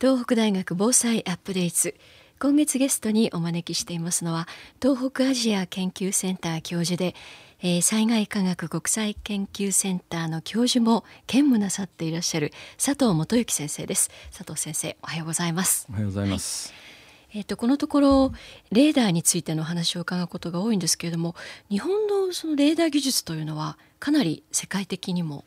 東北大学防災アップデート今月ゲストにお招きしていますのは東北アジア研究センター教授で、えー、災害科学国際研究センターの教授も兼務なさっていらっしゃる佐藤元幸先生です。佐藤先生おはようございます。おはようございます、はい、えっ、ー、とこのところレーダーについての話を伺うことが多いんですけれども日本のそのレーダー技術というのはかなり世界的にも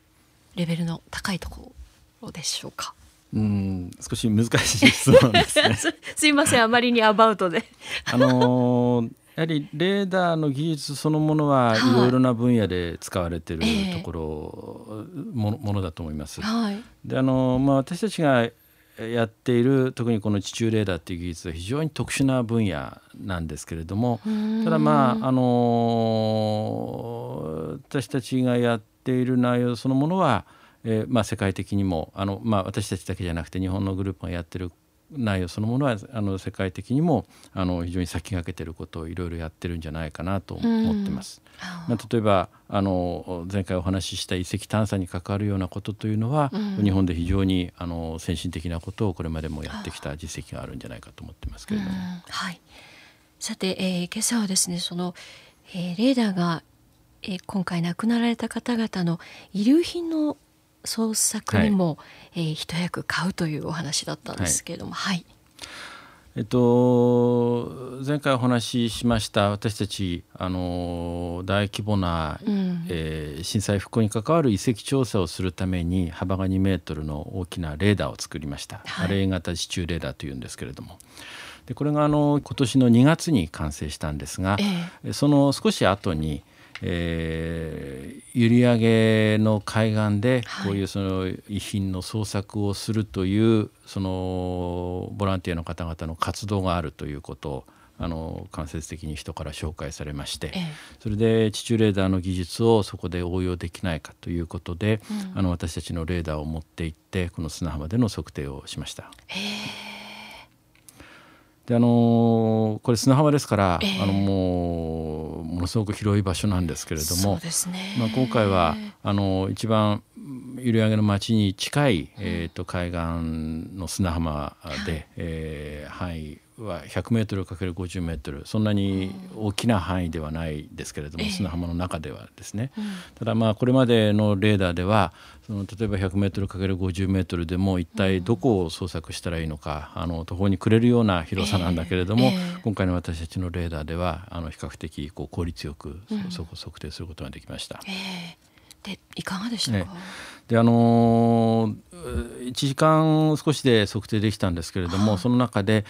レベルの高いところでしょうか？うん少し難しい質問ですね。すいませんあまりにアバウトで。あのー、やはりレーダーの技術そのものはいろいろな分野で使われているところ、もものだと思います。はい、であのまあ私たちがやっている特にこの地中レーダーっていう技術は非常に特殊な分野なんですけれどもただまああの私たちがやっている内容そのものはえーまあ、世界的にもあの、まあ、私たちだけじゃなくて日本のグループがやってる内容そのものはあの世界的にもあの非常に先駆けてることをいろいろやってるんじゃないかなと思ってます。まあ、例えばあの前回お話しした遺跡探査に関わるようなことというのは、日本で非常にあの先進的なことをこれまでもやってきた実績があるんじゃないかと思ってますけれども。はい、さて、えー、今朝はですねその、えー、レーダーが、えー、今回亡くなられた方々の遺留品の創作にも、はい、えー、一役買うというお話だったんですけれども、はい、はい、えっと、前回お話ししました私たちあの大規模な、うん、えー、震災復興に関わる遺跡調査をするために幅が2メートルの大きなレーダーを作りました、はい、レー型地中レーダーというんですけれども。でこれがあの今年の2月に完成したんですが、えー、その少し後にえー、閖上の海岸でこういうその遺品の捜索をするというそのボランティアの方々の活動があるということをあの間接的に人から紹介されまして、それで地中レーダーの技術をそこで応用できないかということで、うん、あの私たちのレーダーを持って行ってこの砂浜での測定をしました。であのこれ砂浜ですから、えー、あのもうものすごく広い場所なんですけれども、ね、まあ、今回はあの一番閖上の町に近い、えーと、海岸の砂浜で、はい、えー、範囲は 100m×50 メートルそんなに大きな範囲ではないですけれども、砂浜の中ではですね、ただまあこれまでのレーダーではその例えば 100m×50 メートルでも一体どこを捜索したらいいのか、あの途方に暮れるような広さなんだけれども、今回の私たちのレーダーではあの比較的こう効率よくそこ測定することができました。でいかがでしたか、ね、であのー、1時間少しで測定できたんですけれども、その中で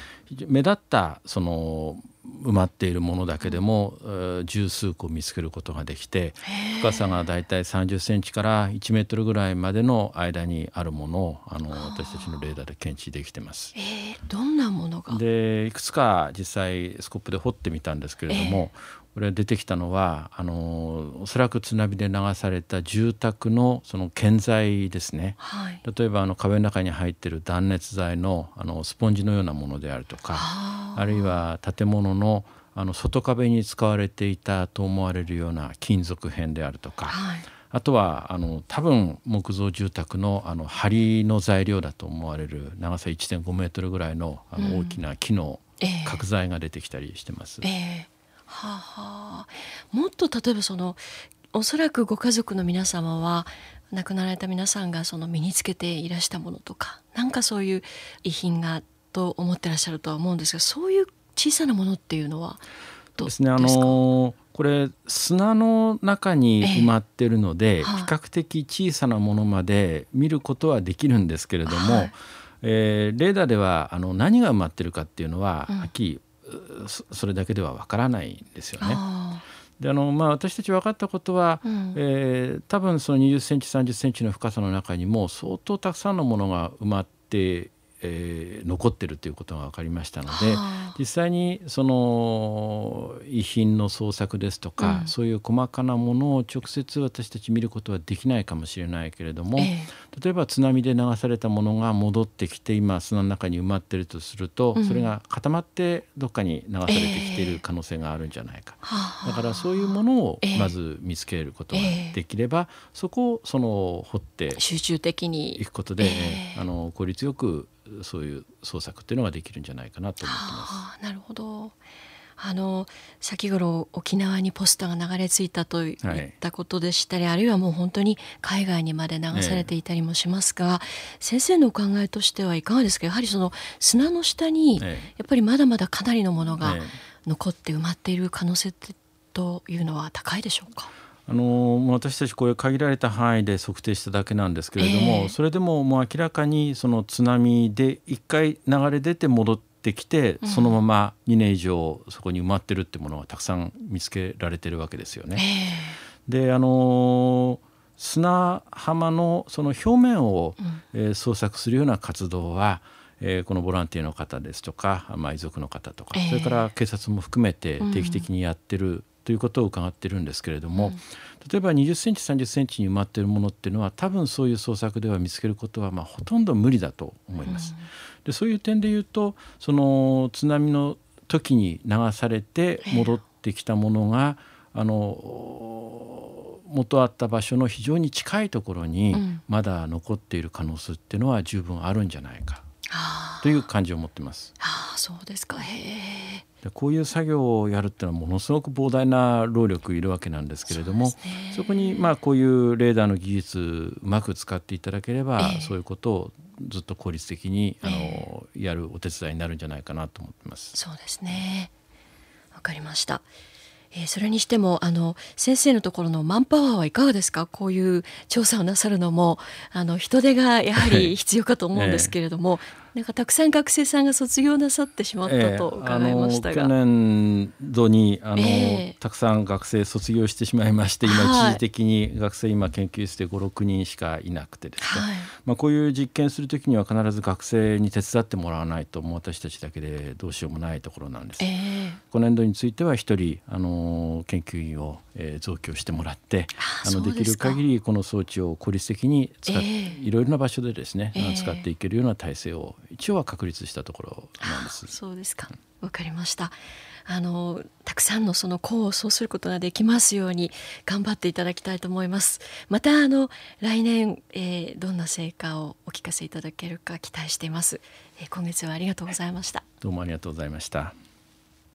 目立ったその埋まっているものだけでも、十数個見つけることができて深さがだいたい30センチから1メートルぐらいまでの間にあるものをあの私たちのレーダーで検知できてます。えー、どんなものが？でいくつか実際スコップで掘ってみたんですけれども、えーこれ出てきたのはあのおそらく津波で流された住宅のその建材ですね、はい、例えばあの壁の中に入っている断熱材のあのスポンジのようなものであるとかあるいは建物のあの外壁に使われていたと思われるような金属片であるとか、はい、あとはあの多分木造住宅のあの梁の材料だと思われる長さ1.5メートルぐらいのあの大きな木の角材が出てきたりしてます。はあ、もっと例えばそのおそらくご家族の皆様は亡くなられた皆さんがその身につけていらしたものとかなんかそういう遺品がと思ってらっしゃるとは思うんですがそういう小さなものっていうのはどうですねあのこれ砂の中に埋まってるので、えー、比較的小さなものまで見ることはできるんですけれども、はい、えー、レーダーではあの何が埋まってるかっていうのは、はっきりそれだけではわからないんですよね。であのまあ、私たち分かったことは、うん、えー、多分その20センチ30センチの深さの中にも相当たくさんのものが埋まってえー、残ってるということが分かりましたので実際にその遺品の捜索ですとか、うん、そういう細かなものを直接私たち見ることはできないかもしれないけれども、えー、例えば津波で流されたものが戻ってきて今砂の中に埋まってるとすると、うん、それが固まってどっかに流されてきている可能性があるんじゃないか、えー、だからそういうものをまず見つけることができれば、そこをその掘って集中的に。いくことで、あの効率よくそういう創作っていうのができるんじゃないかなと思ってます。なるほど。あの先頃沖縄にポストが流れ着いたといったことでしたり、はい、あるいはもう本当に海外にまで流されていたりもしますが、ええ、先生のお考えとしてはいかがですか？やはりその砂の下にやっぱりまだまだかなりのものが残って埋まっている可能性というのは高いでしょうか？あの私たちこれ限られた範囲で測定しただけなんですけれども、えー、それでももう明らかにその津波で一回流れ出て戻ってきて、そのまま2年以上そこに埋まってるってものがたくさん見つけられてるわけですよね。えー、であの砂浜のその表面を、えー、捜索するような活動は、えー、このボランティアの方ですとか、まあ、遺族の方とか、それから警察も含めて定期的にやってるということを伺ってるんですけれども、うん、例えば20センチ30センチに埋まっているものっていうのは多分そういう捜索では見つけることはまあほとんど無理だと思います。うん、でそういう点で言うとその津波の時に流されて戻ってきたものが、えー、あの元あった場所の非常に近いところにまだ残っている可能性っていうのは十分あるんじゃないかという感じを持ってます。あそうですか。へでこういう作業をやるっていうのはものすごく膨大な労力いるわけなんですけれどもそ、ね,、こにまあこういうレーダーの技術うまく使っていただければ、えー、そういうことをずっと効率的に、あのやるお手伝いになるんじゃないかなと思ってます。そうですね。わかりました。えー、それにしてもあの先生のところのマンパワーはいかがですか？こういう調査をなさるのもあの人手がやはり必要かと思うんですけれども、なんかたくさん学生さんが卒業なさってしまったと伺いましたが、えー、去年度にあの、えー、たくさん学生卒業してしまいまして今一時的に学生今研究室で56人しかいなくてですね、はい、まあ、こういう実験する時には必ず学生に手伝ってもらわないともう私たちだけでどうしようもないところなんです。えー、今年度については一人あの研究員を、えー、増強してもらってあのできる限りこの装置を効率的に使っ、えー、いろいろな場所でですね、使っていけるような体制を一応は確立したところなんです。そうですか。わかりました。あのたくさんのその功をそうすることができますように頑張っていただきたいと思います。またあの来年、えー、どんな成果をお聞かせいただけるか期待しています。えー、今月はありがとうございました。どうもありがとうございました。